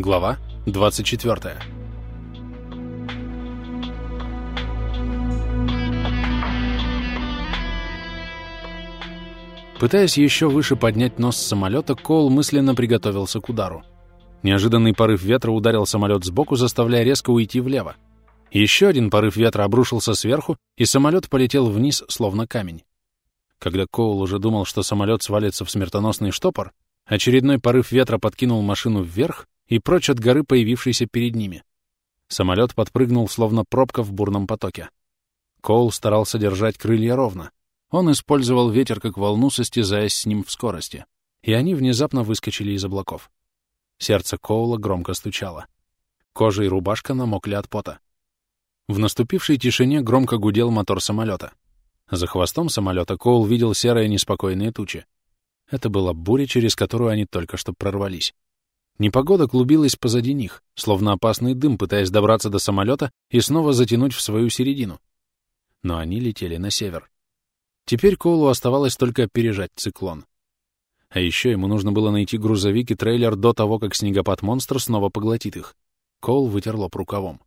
Глава 24. Пытаясь еще выше поднять нос самолета, Коул мысленно приготовился к удару. Неожиданный порыв ветра ударил самолет сбоку, заставляя резко уйти влево. Еще один порыв ветра обрушился сверху, и самолет полетел вниз, словно камень. Когда Коул уже думал, что самолет свалится в смертоносный штопор, очередной порыв ветра подкинул машину вверх и прочь от горы, появившейся перед ними. Самолет подпрыгнул, словно пробка в бурном потоке. Коул старался держать крылья ровно. Он использовал ветер как волну, состязаясь с ним в скорости. И они внезапно выскочили из облаков. Сердце Коула громко стучало. Кожа и рубашка намокли от пота. В наступившей тишине громко гудел мотор самолета. За хвостом самолета Коул видел серые неспокойные тучи. Это была буря, через которую они только что прорвались. Непогода клубилась позади них, словно опасный дым, пытаясь добраться до самолета и снова затянуть в свою середину. Но они летели на север. Теперь Коулу оставалось только опережать циклон. А еще ему нужно было найти грузовик и трейлер до того, как снегопад-монстр снова поглотит их. Коул вытер лоб рукавом.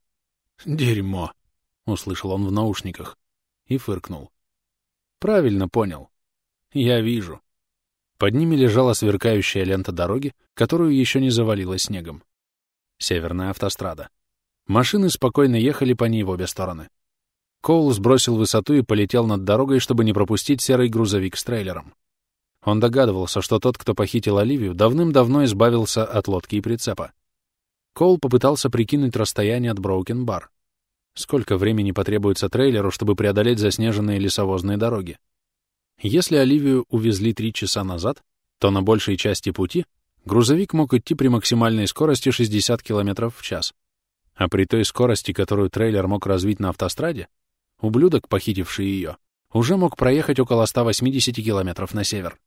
«Дерьмо!» — услышал он в наушниках и фыркнул. «Правильно понял. Я вижу». Под ними лежала сверкающая лента дороги, которую еще не завалило снегом. Северная автострада. Машины спокойно ехали по ней в обе стороны. Коул сбросил высоту и полетел над дорогой, чтобы не пропустить серый грузовик с трейлером. Он догадывался, что тот, кто похитил Оливию, давным-давно избавился от лодки и прицепа. Коул попытался прикинуть расстояние от Броукен-Бар. Сколько времени потребуется трейлеру, чтобы преодолеть заснеженные лесовозные дороги? Если Оливию увезли три часа назад, то на большей части пути грузовик мог идти при максимальной скорости 60 км в час. А при той скорости, которую трейлер мог развить на автостраде, ублюдок, похитивший ее, уже мог проехать около 180 км на север.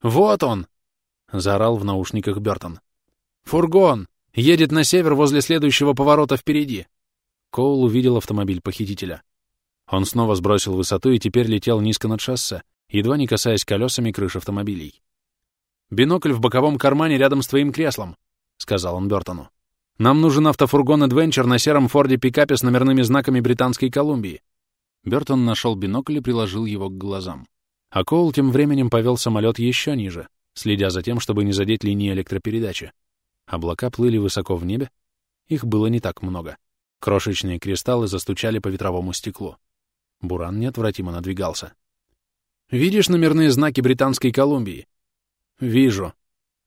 «Вот он!» — заорал в наушниках Бертон. «Фургон! Едет на север возле следующего поворота впереди!» Коул увидел автомобиль похитителя. Он снова сбросил высоту и теперь летел низко над шоссе, едва не касаясь колесами крыш автомобилей. «Бинокль в боковом кармане рядом с твоим креслом», — сказал он Бёртону. «Нам нужен автофургон Adventure на сером Форде-пикапе с номерными знаками Британской Колумбии». Бёртон нашел бинокль и приложил его к глазам. А Коул тем временем повел самолет еще ниже, следя за тем, чтобы не задеть линии электропередачи. Облака плыли высоко в небе, их было не так много. Крошечные кристаллы застучали по ветровому стеклу. Буран неотвратимо надвигался. «Видишь номерные знаки Британской Колумбии?» «Вижу».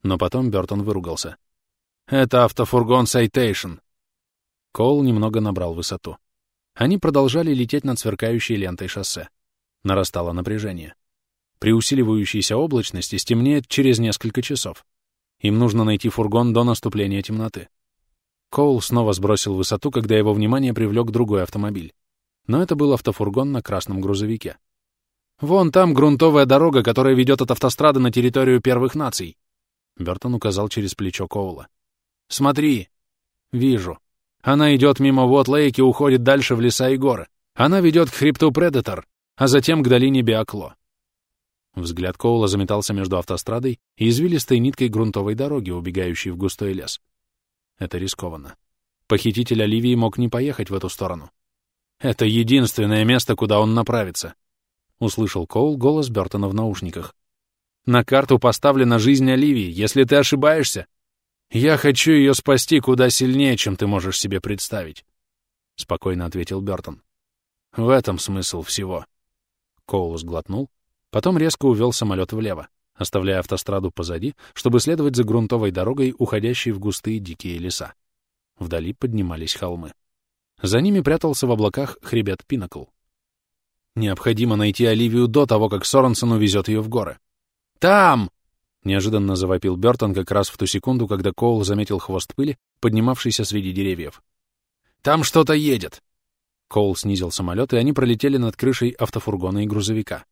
Но потом Бёртон выругался. «Это автофургон Citation». Коул немного набрал высоту. Они продолжали лететь над сверкающей лентой шоссе. Нарастало напряжение. При усиливающейся облачности стемнеет через несколько часов. Им нужно найти фургон до наступления темноты. Коул снова сбросил высоту, когда его внимание привлек другой автомобиль. Но это был автофургон на красном грузовике. «Вон там грунтовая дорога, которая ведет от автострады на территорию первых наций», — Бертон указал через плечо Коула. «Смотри». «Вижу. Она идет мимо Вот-Лейк и уходит дальше в леса и горы. Она ведет к хребту Предатор, а затем к долине Биокло». Взгляд Коула заметался между автострадой и извилистой ниткой грунтовой дороги, убегающей в густой лес. Это рискованно. Похититель Оливии мог не поехать в эту сторону. Это единственное место, куда он направится. Услышал Коул голос Бертона в наушниках. На карту поставлена жизнь Оливии. Если ты ошибаешься, я хочу ее спасти куда сильнее, чем ты можешь себе представить. Спокойно ответил Бертон. В этом смысл всего. Коул сглотнул, потом резко увел самолет влево оставляя автостраду позади, чтобы следовать за грунтовой дорогой, уходящей в густые дикие леса. Вдали поднимались холмы. За ними прятался в облаках хребет Пинакл. Необходимо найти Оливию до того, как Соренсон увезет ее в горы. «Там!» — неожиданно завопил Бертон как раз в ту секунду, когда Коул заметил хвост пыли, поднимавшийся среди деревьев. «Там что-то едет!» Коул снизил самолет, и они пролетели над крышей автофургона и грузовика.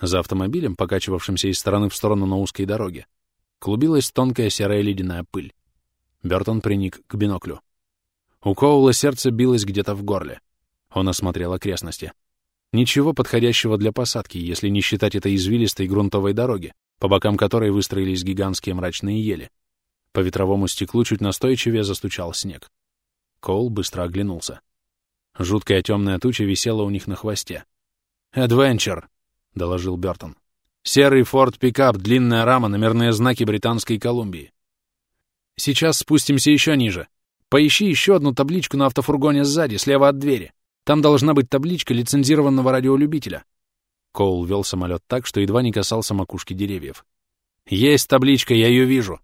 За автомобилем, покачивавшимся из стороны в сторону на узкой дороге, клубилась тонкая серая ледяная пыль. Бертон приник к биноклю. У Коула сердце билось где-то в горле. Он осмотрел окрестности. Ничего подходящего для посадки, если не считать этой извилистой грунтовой дороги, по бокам которой выстроились гигантские мрачные ели. По ветровому стеклу чуть настойчивее застучал снег. Коул быстро оглянулся. Жуткая темная туча висела у них на хвосте. «Адвенчер!» — доложил Бертон. «Серый форт-пикап, длинная рама, номерные знаки Британской Колумбии. Сейчас спустимся еще ниже. Поищи еще одну табличку на автофургоне сзади, слева от двери. Там должна быть табличка лицензированного радиолюбителя». Коул вел самолет так, что едва не касался макушки деревьев. «Есть табличка, я ее вижу!»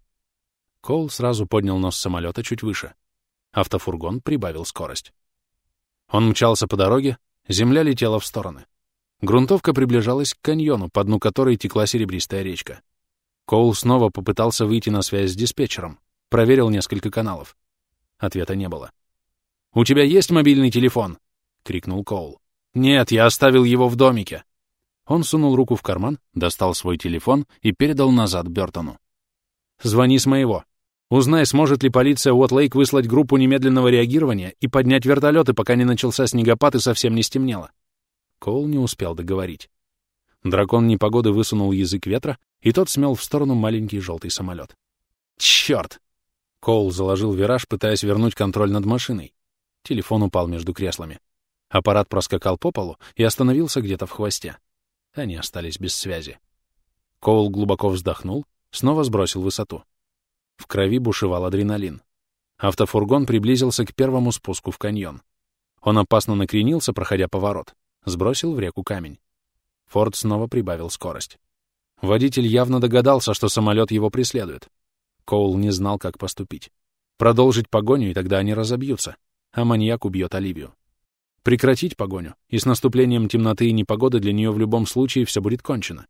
Коул сразу поднял нос самолета чуть выше. Автофургон прибавил скорость. Он мчался по дороге, земля летела в стороны. Грунтовка приближалась к каньону, по дну которой текла серебристая речка. Коул снова попытался выйти на связь с диспетчером, проверил несколько каналов. Ответа не было. «У тебя есть мобильный телефон?» — крикнул Коул. «Нет, я оставил его в домике». Он сунул руку в карман, достал свой телефон и передал назад Бертону. «Звони с моего. Узнай, сможет ли полиция Уотлейк выслать группу немедленного реагирования и поднять вертолеты, пока не начался снегопад и совсем не стемнело. Коул не успел договорить. Дракон непогоды высунул язык ветра, и тот смел в сторону маленький желтый самолет. «Черт!» Коул заложил вираж, пытаясь вернуть контроль над машиной. Телефон упал между креслами. Аппарат проскакал по полу и остановился где-то в хвосте. Они остались без связи. Коул глубоко вздохнул, снова сбросил высоту. В крови бушевал адреналин. Автофургон приблизился к первому спуску в каньон. Он опасно накренился, проходя поворот, сбросил в реку камень. Форд снова прибавил скорость. Водитель явно догадался, что самолет его преследует. Коул не знал, как поступить. Продолжить погоню, и тогда они разобьются, а маньяк убьет Оливию. Прекратить погоню, и с наступлением темноты и непогоды для нее в любом случае все будет кончено.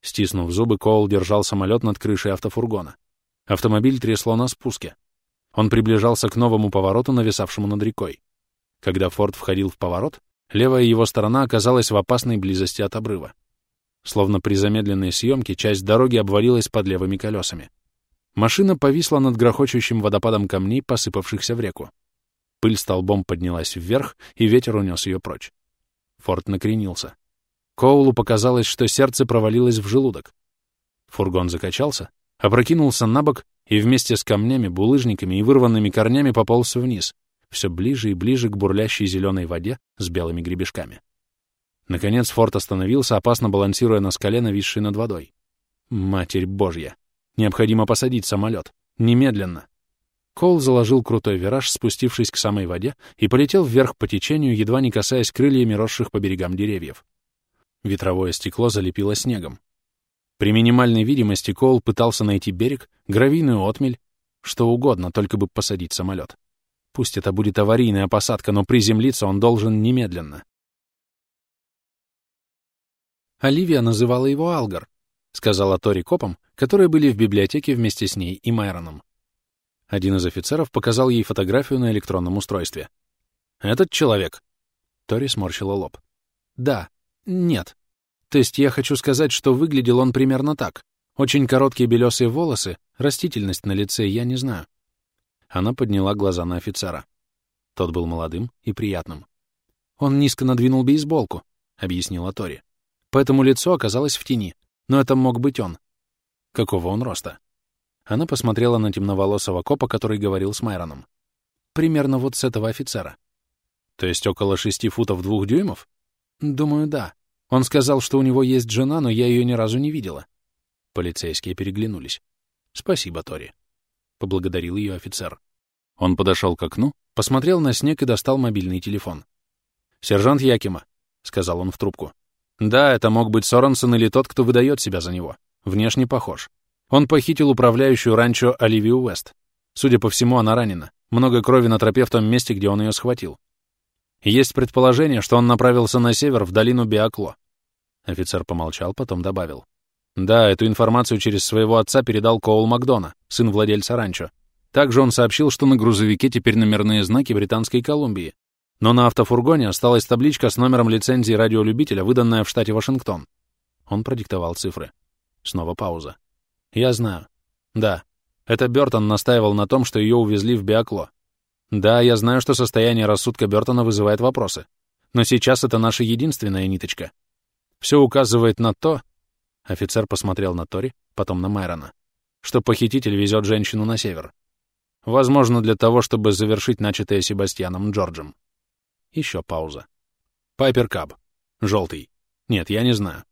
Стиснув зубы, Коул держал самолет над крышей автофургона. Автомобиль трясло на спуске. Он приближался к новому повороту, нависавшему над рекой. Когда Форд входил в поворот, левая его сторона оказалась в опасной близости от обрыва. Словно при замедленной съемке часть дороги обвалилась под левыми колесами. Машина повисла над грохочущим водопадом камней, посыпавшихся в реку. Пыль столбом поднялась вверх, и ветер унес ее прочь. Форд накренился. Коулу показалось, что сердце провалилось в желудок. Фургон закачался, опрокинулся на бок и вместе с камнями, булыжниками и вырванными корнями пополз вниз, все ближе и ближе к бурлящей зеленой воде с белыми гребешками. Наконец форт остановился, опасно балансируя на скале, нависшей над водой. Матерь Божья! Необходимо посадить самолет. Немедленно! Кол заложил крутой вираж, спустившись к самой воде, и полетел вверх по течению, едва не касаясь крыльями росших по берегам деревьев. Ветровое стекло залепило снегом. При минимальной видимости Коул пытался найти берег, гравийную отмель, что угодно, только бы посадить самолет. Пусть это будет аварийная посадка, но приземлиться он должен немедленно. Оливия называла его Алгар, сказала Тори копам, которые были в библиотеке вместе с ней и Майроном. Один из офицеров показал ей фотографию на электронном устройстве. «Этот человек?» Тори сморщила лоб. «Да. Нет. То есть я хочу сказать, что выглядел он примерно так. Очень короткие белесые волосы, растительность на лице, я не знаю. Она подняла глаза на офицера. Тот был молодым и приятным. «Он низко надвинул бейсболку», — объяснила Тори. «Поэтому лицо оказалось в тени. Но это мог быть он. Какого он роста?» Она посмотрела на темноволосого копа, который говорил с Майроном. «Примерно вот с этого офицера». «То есть около шести футов двух дюймов?» «Думаю, да. Он сказал, что у него есть жена, но я ее ни разу не видела. Полицейские переглянулись. «Спасибо, Тори», — поблагодарил ее офицер. Он подошел к окну, посмотрел на снег и достал мобильный телефон. «Сержант Якима», — сказал он в трубку. «Да, это мог быть Соренсон или тот, кто выдает себя за него. Внешне похож. Он похитил управляющую ранчо Оливию Уэст. Судя по всему, она ранена. Много крови на тропе в том месте, где он ее схватил. Есть предположение, что он направился на север, в долину Биакло. Офицер помолчал, потом добавил. Да, эту информацию через своего отца передал Коул Макдона, сын владельца ранчо. Также он сообщил, что на грузовике теперь номерные знаки Британской Колумбии. Но на автофургоне осталась табличка с номером лицензии радиолюбителя, выданная в штате Вашингтон. Он продиктовал цифры. Снова пауза. «Я знаю. Да. Это Бёртон настаивал на том, что ее увезли в Биакло. Да, я знаю, что состояние рассудка Бертона вызывает вопросы. Но сейчас это наша единственная ниточка. Все указывает на то... Офицер посмотрел на Тори, потом на Майрона. что похититель везет женщину на север. Возможно, для того, чтобы завершить начатое Себастьяном Джорджем. Еще пауза. Пайпер Каб. Желтый. Нет, я не знаю.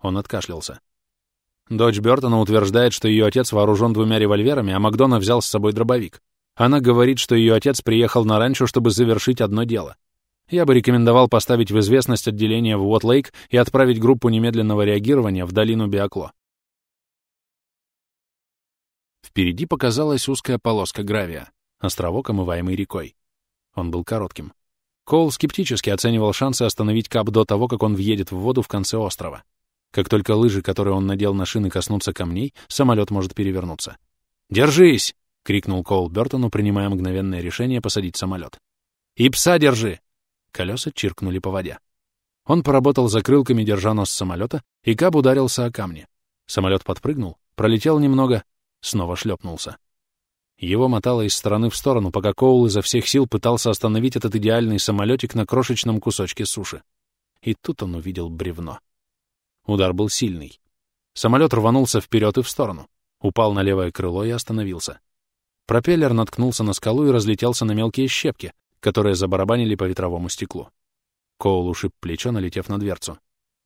Он откашлялся. Дочь Бертона утверждает, что ее отец вооружен двумя револьверами, а Макдона взял с собой дробовик. Она говорит, что ее отец приехал на ранчо, чтобы завершить одно дело. Я бы рекомендовал поставить в известность отделение в Уот-Лейк и отправить группу немедленного реагирования в долину Биокло. Впереди показалась узкая полоска гравия, островок, омываемый рекой. Он был коротким. Коул скептически оценивал шансы остановить Кап до того, как он въедет в воду в конце острова. Как только лыжи, которые он надел на шины, коснутся камней, самолет может перевернуться. «Держись!» — крикнул Коул Бертону, принимая мгновенное решение посадить самолет. «И пса держи!» Колеса чиркнули по воде. Он поработал закрылками, держа нос самолета, и Каб ударился о камни. Самолет подпрыгнул, пролетел немного, снова шлепнулся. Его мотало из стороны в сторону, пока Коул изо всех сил пытался остановить этот идеальный самолетик на крошечном кусочке суши. И тут он увидел бревно. Удар был сильный. Самолет рванулся вперед и в сторону, упал на левое крыло и остановился. Пропеллер наткнулся на скалу и разлетелся на мелкие щепки, которые забарабанили по ветровому стеклу. Коул ушиб плечо, налетев на дверцу.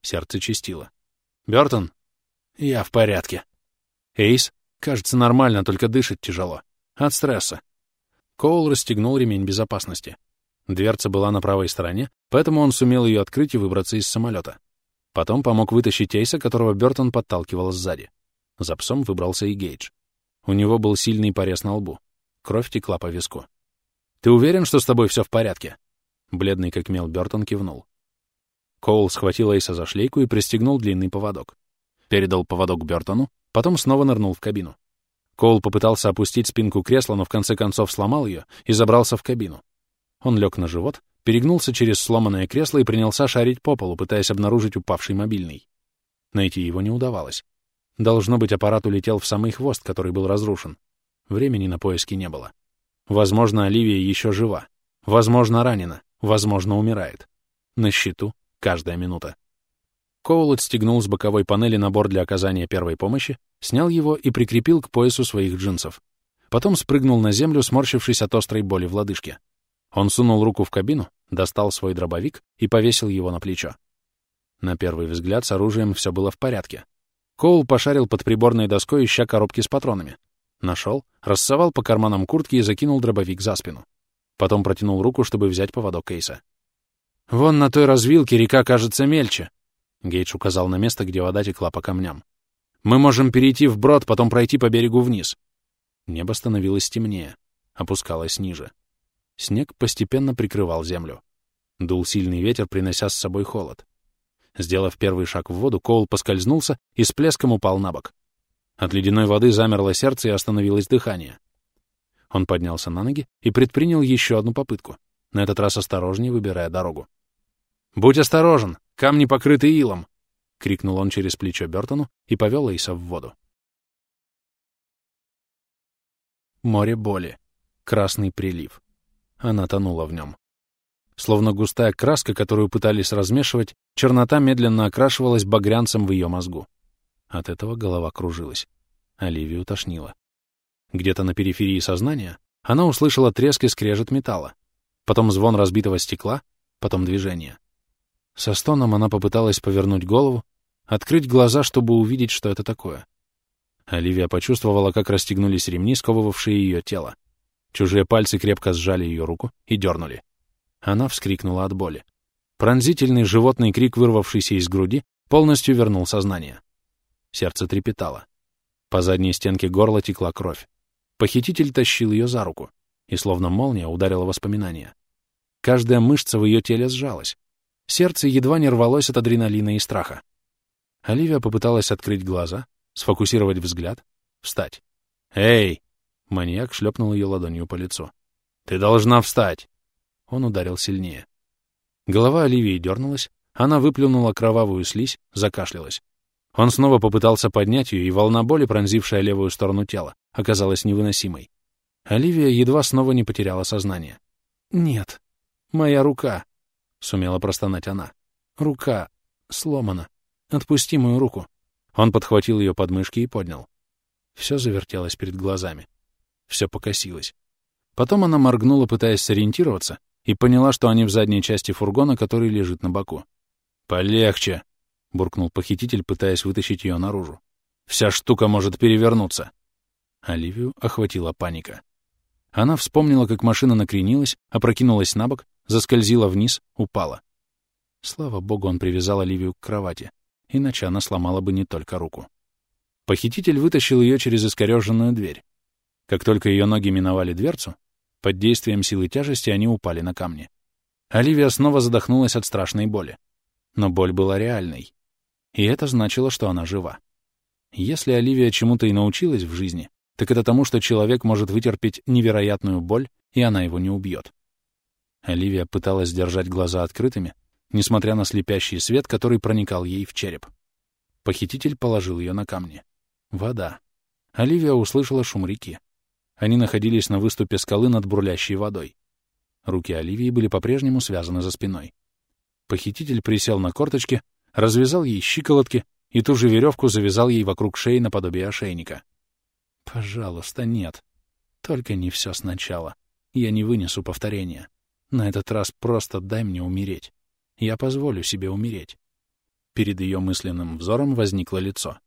Сердце чистило. «Бёртон?» «Я в порядке». «Эйс?» «Кажется, нормально, только дышит тяжело. От стресса». Коул расстегнул ремень безопасности. Дверца была на правой стороне, поэтому он сумел ее открыть и выбраться из самолета. Потом помог вытащить Эйса, которого Бёртон подталкивал сзади. За псом выбрался и Гейдж. У него был сильный порез на лбу. Кровь текла по виску. «Ты уверен, что с тобой все в порядке?» Бледный как мел Бёртон кивнул. Коул схватил Эйса за шлейку и пристегнул длинный поводок. Передал поводок Бёртону, потом снова нырнул в кабину. Коул попытался опустить спинку кресла, но в конце концов сломал ее и забрался в кабину. Он лег на живот, перегнулся через сломанное кресло и принялся шарить по полу, пытаясь обнаружить упавший мобильный. Найти его не удавалось. Должно быть, аппарат улетел в самый хвост, который был разрушен. Времени на поиски не было. Возможно, Оливия еще жива. Возможно, ранена. Возможно, умирает. На счету каждая минута. Коул отстегнул с боковой панели набор для оказания первой помощи, снял его и прикрепил к поясу своих джинсов. Потом спрыгнул на землю, сморщившись от острой боли в лодыжке. Он сунул руку в кабину, достал свой дробовик и повесил его на плечо. На первый взгляд с оружием все было в порядке. Коул пошарил под приборной доской, ища коробки с патронами. Нашел, рассовал по карманам куртки и закинул дробовик за спину. Потом протянул руку, чтобы взять поводок Кейса. «Вон на той развилке река кажется мельче», — Гейдж указал на место, где вода текла по камням. «Мы можем перейти вброд, потом пройти по берегу вниз». Небо становилось темнее, опускалось ниже. Снег постепенно прикрывал землю. Дул сильный ветер, принося с собой холод. Сделав первый шаг в воду, Коул поскользнулся и с плеском упал на бок. От ледяной воды замерло сердце и остановилось дыхание. Он поднялся на ноги и предпринял еще одну попытку, на этот раз осторожнее выбирая дорогу. «Будь осторожен! Камни покрыты илом!» — крикнул он через плечо Бертону и повел Эйса в воду. Море боли. Красный прилив. Она тонула в нем. Словно густая краска, которую пытались размешивать, чернота медленно окрашивалась багрянцем в ее мозгу. От этого голова кружилась. Оливию тошнило. Где-то на периферии сознания она услышала треск и скрежет металла, потом звон разбитого стекла, потом движение. Со стоном она попыталась повернуть голову, открыть глаза, чтобы увидеть, что это такое. Оливия почувствовала, как расстегнулись ремни, сковывавшие ее тело. Чужие пальцы крепко сжали ее руку и дернули. Она вскрикнула от боли. Пронзительный животный крик, вырвавшийся из груди, полностью вернул сознание. Сердце трепетало. По задней стенке горла текла кровь. Похититель тащил ее за руку, и словно молния ударила воспоминания. Каждая мышца в ее теле сжалась. Сердце едва не рвалось от адреналина и страха. Оливия попыталась открыть глаза, сфокусировать взгляд, встать. «Эй!» — маньяк шлепнул ее ладонью по лицу. «Ты должна встать!» Он ударил сильнее. Голова Оливии дернулась, она выплюнула кровавую слизь, закашлялась. Он снова попытался поднять ее, и волна боли, пронзившая левую сторону тела, оказалась невыносимой. Оливия едва снова не потеряла сознание. «Нет, моя рука», — сумела простонать она. «Рука сломана. Отпусти мою руку». Он подхватил ее подмышки и поднял. Все завертелось перед глазами. Все покосилось. Потом она моргнула, пытаясь сориентироваться, и поняла, что они в задней части фургона, который лежит на боку. «Полегче!» — буркнул похититель, пытаясь вытащить ее наружу. «Вся штука может перевернуться!» Оливию охватила паника. Она вспомнила, как машина накренилась, опрокинулась на бок, заскользила вниз, упала. Слава богу, он привязал Оливию к кровати, иначе она сломала бы не только руку. Похититель вытащил ее через искореженную дверь. Как только ее ноги миновали дверцу, под действием силы тяжести они упали на камни. Оливия снова задохнулась от страшной боли. Но боль была реальной. И это значило, что она жива. Если Оливия чему-то и научилась в жизни, так это тому, что человек может вытерпеть невероятную боль, и она его не убьет. Оливия пыталась держать глаза открытыми, несмотря на слепящий свет, который проникал ей в череп. Похититель положил ее на камни. Вода. Оливия услышала шум реки. Они находились на выступе скалы над бурлящей водой. Руки Оливии были по-прежнему связаны за спиной. Похититель присел на корточки, развязал ей щиколотки и ту же веревку завязал ей вокруг шеи наподобие ошейника. «Пожалуйста, нет. Только не все сначала. Я не вынесу повторения. На этот раз просто дай мне умереть. Я позволю себе умереть». Перед ее мысленным взором возникло лицо.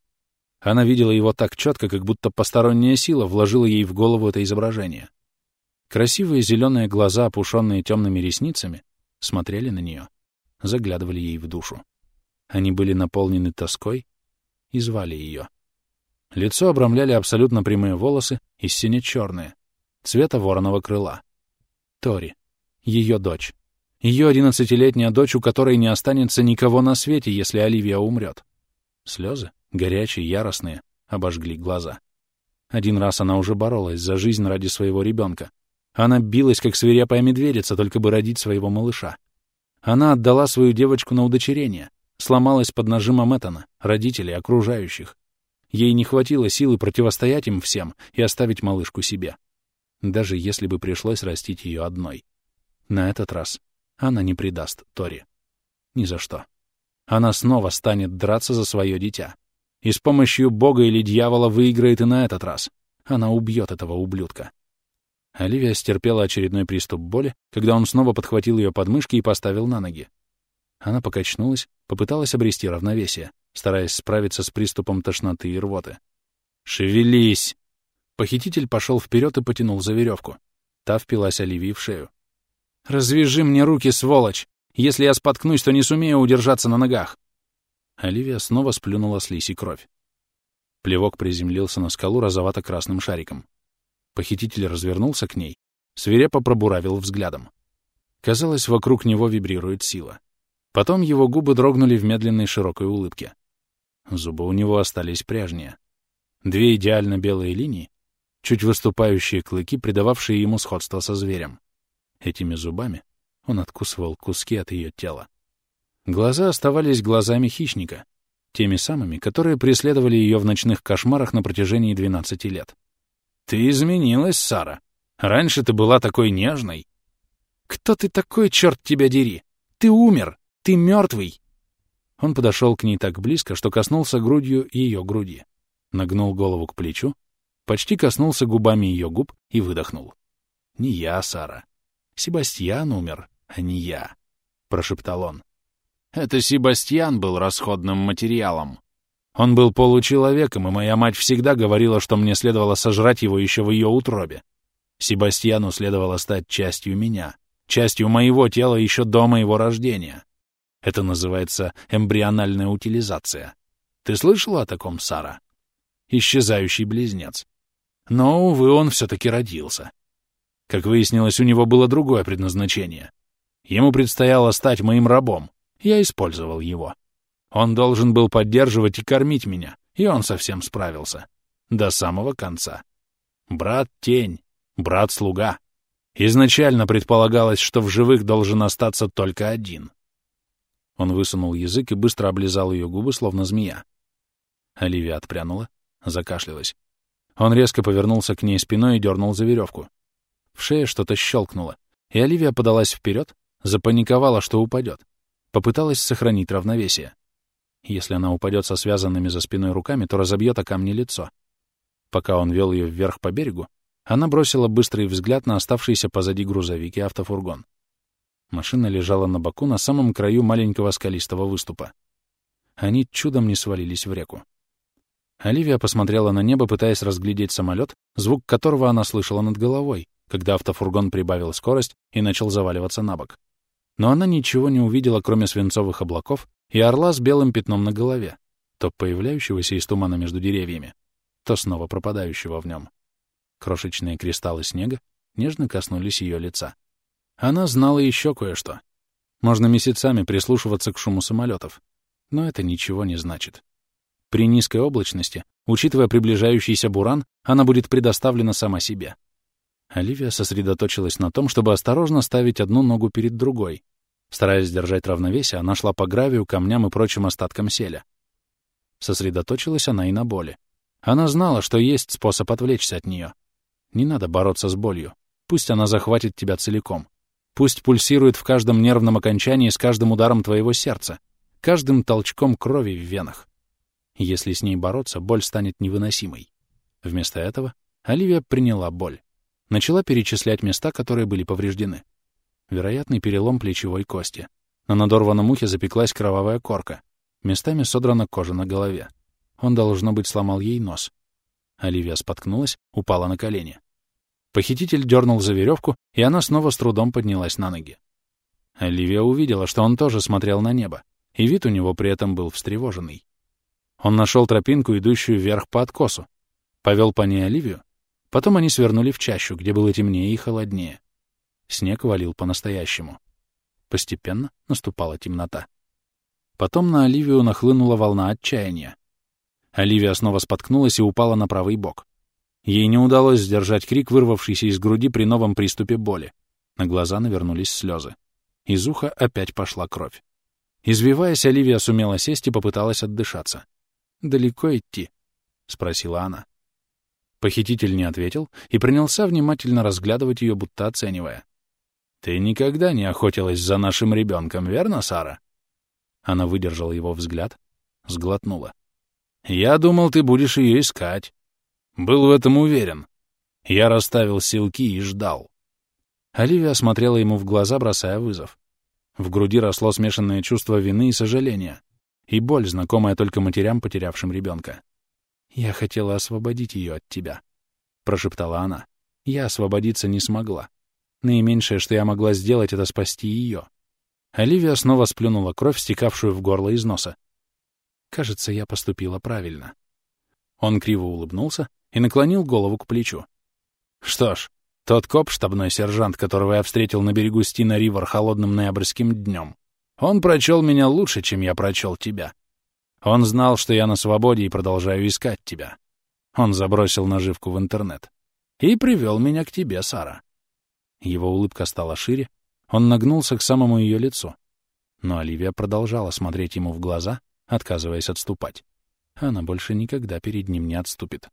Она видела его так четко, как будто посторонняя сила вложила ей в голову это изображение. Красивые зеленые глаза, опушенные темными ресницами, смотрели на нее, заглядывали ей в душу. Они были наполнены тоской и звали ее. Лицо обрамляли абсолютно прямые волосы и сине-черные, цвета вороного крыла. Тори, ее дочь. Ее одиннадцатилетняя дочь, у которой не останется никого на свете, если Оливия умрет. Слезы? Горячие, яростные, обожгли глаза. Один раз она уже боролась за жизнь ради своего ребенка. Она билась, как свирепая медведица, только бы родить своего малыша. Она отдала свою девочку на удочерение, сломалась под нажимом Этана, родителей, окружающих. Ей не хватило силы противостоять им всем и оставить малышку себе. Даже если бы пришлось растить ее одной. На этот раз она не предаст Тори. Ни за что. Она снова станет драться за свое дитя и с помощью бога или дьявола выиграет и на этот раз. Она убьет этого ублюдка. Оливия стерпела очередной приступ боли, когда он снова подхватил ее подмышки и поставил на ноги. Она покачнулась, попыталась обрести равновесие, стараясь справиться с приступом тошноты и рвоты. «Шевелись!» Похититель пошел вперед и потянул за веревку. Та впилась Оливии в шею. «Развяжи мне руки, сволочь! Если я споткнусь, то не сумею удержаться на ногах!» Оливия снова сплюнула с лисий кровь. Плевок приземлился на скалу розовато-красным шариком. Похититель развернулся к ней, свирепо пробуравил взглядом. Казалось, вокруг него вибрирует сила. Потом его губы дрогнули в медленной широкой улыбке. Зубы у него остались прежние. Две идеально белые линии, чуть выступающие клыки, придававшие ему сходство со зверем. Этими зубами он откусывал куски от ее тела. Глаза оставались глазами хищника, теми самыми, которые преследовали ее в ночных кошмарах на протяжении 12 лет. «Ты изменилась, Сара. Раньше ты была такой нежной». «Кто ты такой, черт тебя дери? Ты умер! Ты мертвый!» Он подошел к ней так близко, что коснулся грудью ее груди. Нагнул голову к плечу, почти коснулся губами ее губ и выдохнул. «Не я, Сара. Себастьян умер, а не я», — прошептал он. Это Себастьян был расходным материалом. Он был получеловеком, и моя мать всегда говорила, что мне следовало сожрать его еще в ее утробе. Себастьяну следовало стать частью меня, частью моего тела еще до моего рождения. Это называется эмбриональная утилизация. Ты слышала о таком, Сара? Исчезающий близнец. Но, увы, он все-таки родился. Как выяснилось, у него было другое предназначение. Ему предстояло стать моим рабом, я использовал его. Он должен был поддерживать и кормить меня, и он совсем справился. До самого конца. Брат-тень, брат-слуга. Изначально предполагалось, что в живых должен остаться только один. Он высунул язык и быстро облизал ее губы, словно змея. Оливия отпрянула, закашлялась. Он резко повернулся к ней спиной и дернул за веревку. В шее что-то щелкнуло, и Оливия подалась вперед, запаниковала, что упадет. Попыталась сохранить равновесие. Если она упадет со связанными за спиной руками, то разобьет о камни лицо. Пока он вел ее вверх по берегу, она бросила быстрый взгляд на оставшийся позади грузовик и автофургон. Машина лежала на боку на самом краю маленького скалистого выступа. Они чудом не свалились в реку. Оливия посмотрела на небо, пытаясь разглядеть самолет, звук которого она слышала над головой, когда автофургон прибавил скорость и начал заваливаться на бок. Но она ничего не увидела, кроме свинцовых облаков и орла с белым пятном на голове, то появляющегося из тумана между деревьями, то снова пропадающего в нем. Крошечные кристаллы снега нежно коснулись ее лица. Она знала еще кое-что. Можно месяцами прислушиваться к шуму самолетов, но это ничего не значит. При низкой облачности, учитывая приближающийся буран, она будет предоставлена сама себе. Оливия сосредоточилась на том, чтобы осторожно ставить одну ногу перед другой. Стараясь держать равновесие, она шла по гравию, камням и прочим остаткам селя. Сосредоточилась она и на боли. Она знала, что есть способ отвлечься от нее. Не надо бороться с болью. Пусть она захватит тебя целиком. Пусть пульсирует в каждом нервном окончании с каждым ударом твоего сердца, каждым толчком крови в венах. Если с ней бороться, боль станет невыносимой. Вместо этого Оливия приняла боль. Начала перечислять места, которые были повреждены. Вероятный перелом плечевой кости. На надорванном ухе запеклась кровавая корка. Местами содрана кожа на голове. Он, должно быть, сломал ей нос. Оливия споткнулась, упала на колени. Похититель дернул за веревку, и она снова с трудом поднялась на ноги. Оливия увидела, что он тоже смотрел на небо, и вид у него при этом был встревоженный. Он нашел тропинку, идущую вверх по откосу, повел по ней Оливию, потом они свернули в чащу, где было темнее и холоднее. Снег валил по-настоящему. Постепенно наступала темнота. Потом на Оливию нахлынула волна отчаяния. Оливия снова споткнулась и упала на правый бок. Ей не удалось сдержать крик, вырвавшийся из груди при новом приступе боли. На глаза навернулись слезы. Из уха опять пошла кровь. Извиваясь, Оливия сумела сесть и попыталась отдышаться. «Далеко идти?» — спросила она. Похититель не ответил и принялся внимательно разглядывать ее, будто оценивая. «Ты никогда не охотилась за нашим ребенком, верно, Сара?» Она выдержала его взгляд, сглотнула. «Я думал, ты будешь ее искать. Был в этом уверен. Я расставил силки и ждал. Оливия смотрела ему в глаза, бросая вызов. В груди росло смешанное чувство вины и сожаления, и боль, знакомая только матерям, потерявшим ребенка. «Я хотела освободить ее от тебя», — прошептала она. «Я освободиться не смогла. Наименьшее, что я могла сделать, — это спасти ее». Оливия снова сплюнула кровь, стекавшую в горло из носа. «Кажется, я поступила правильно». Он криво улыбнулся и наклонил голову к плечу. «Что ж, тот коп, штабной сержант, которого я встретил на берегу Стина Ривер холодным ноябрьским днем, он прочел меня лучше, чем я прочел тебя. Он знал, что я на свободе и продолжаю искать тебя. Он забросил наживку в интернет. И привел меня к тебе, Сара». Его улыбка стала шире, он нагнулся к самому ее лицу. Но Оливия продолжала смотреть ему в глаза, отказываясь отступать. Она больше никогда перед ним не отступит.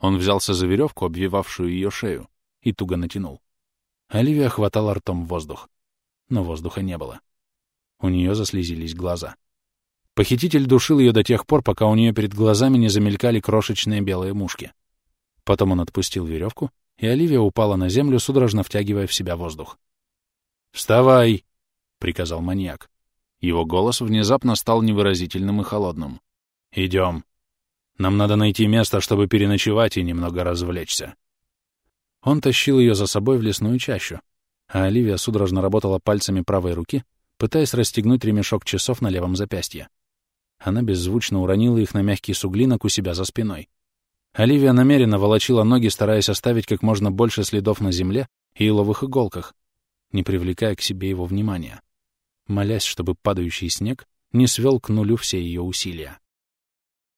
Он взялся за веревку, обвивавшую ее шею, и туго натянул. Оливия хватала ртом воздух. Но воздуха не было. У нее заслезились глаза. Похититель душил ее до тех пор, пока у нее перед глазами не замелькали крошечные белые мушки. Потом он отпустил веревку, и Оливия упала на землю, судорожно втягивая в себя воздух. «Вставай!» — приказал маньяк. Его голос внезапно стал невыразительным и холодным. «Идем. Нам надо найти место, чтобы переночевать и немного развлечься». Он тащил ее за собой в лесную чащу, а Оливия судорожно работала пальцами правой руки, пытаясь расстегнуть ремешок часов на левом запястье. Она беззвучно уронила их на мягкий суглинок у себя за спиной. Оливия намеренно волочила ноги, стараясь оставить как можно больше следов на земле и иловых иголках, не привлекая к себе его внимания, молясь, чтобы падающий снег не свел к нулю все ее усилия.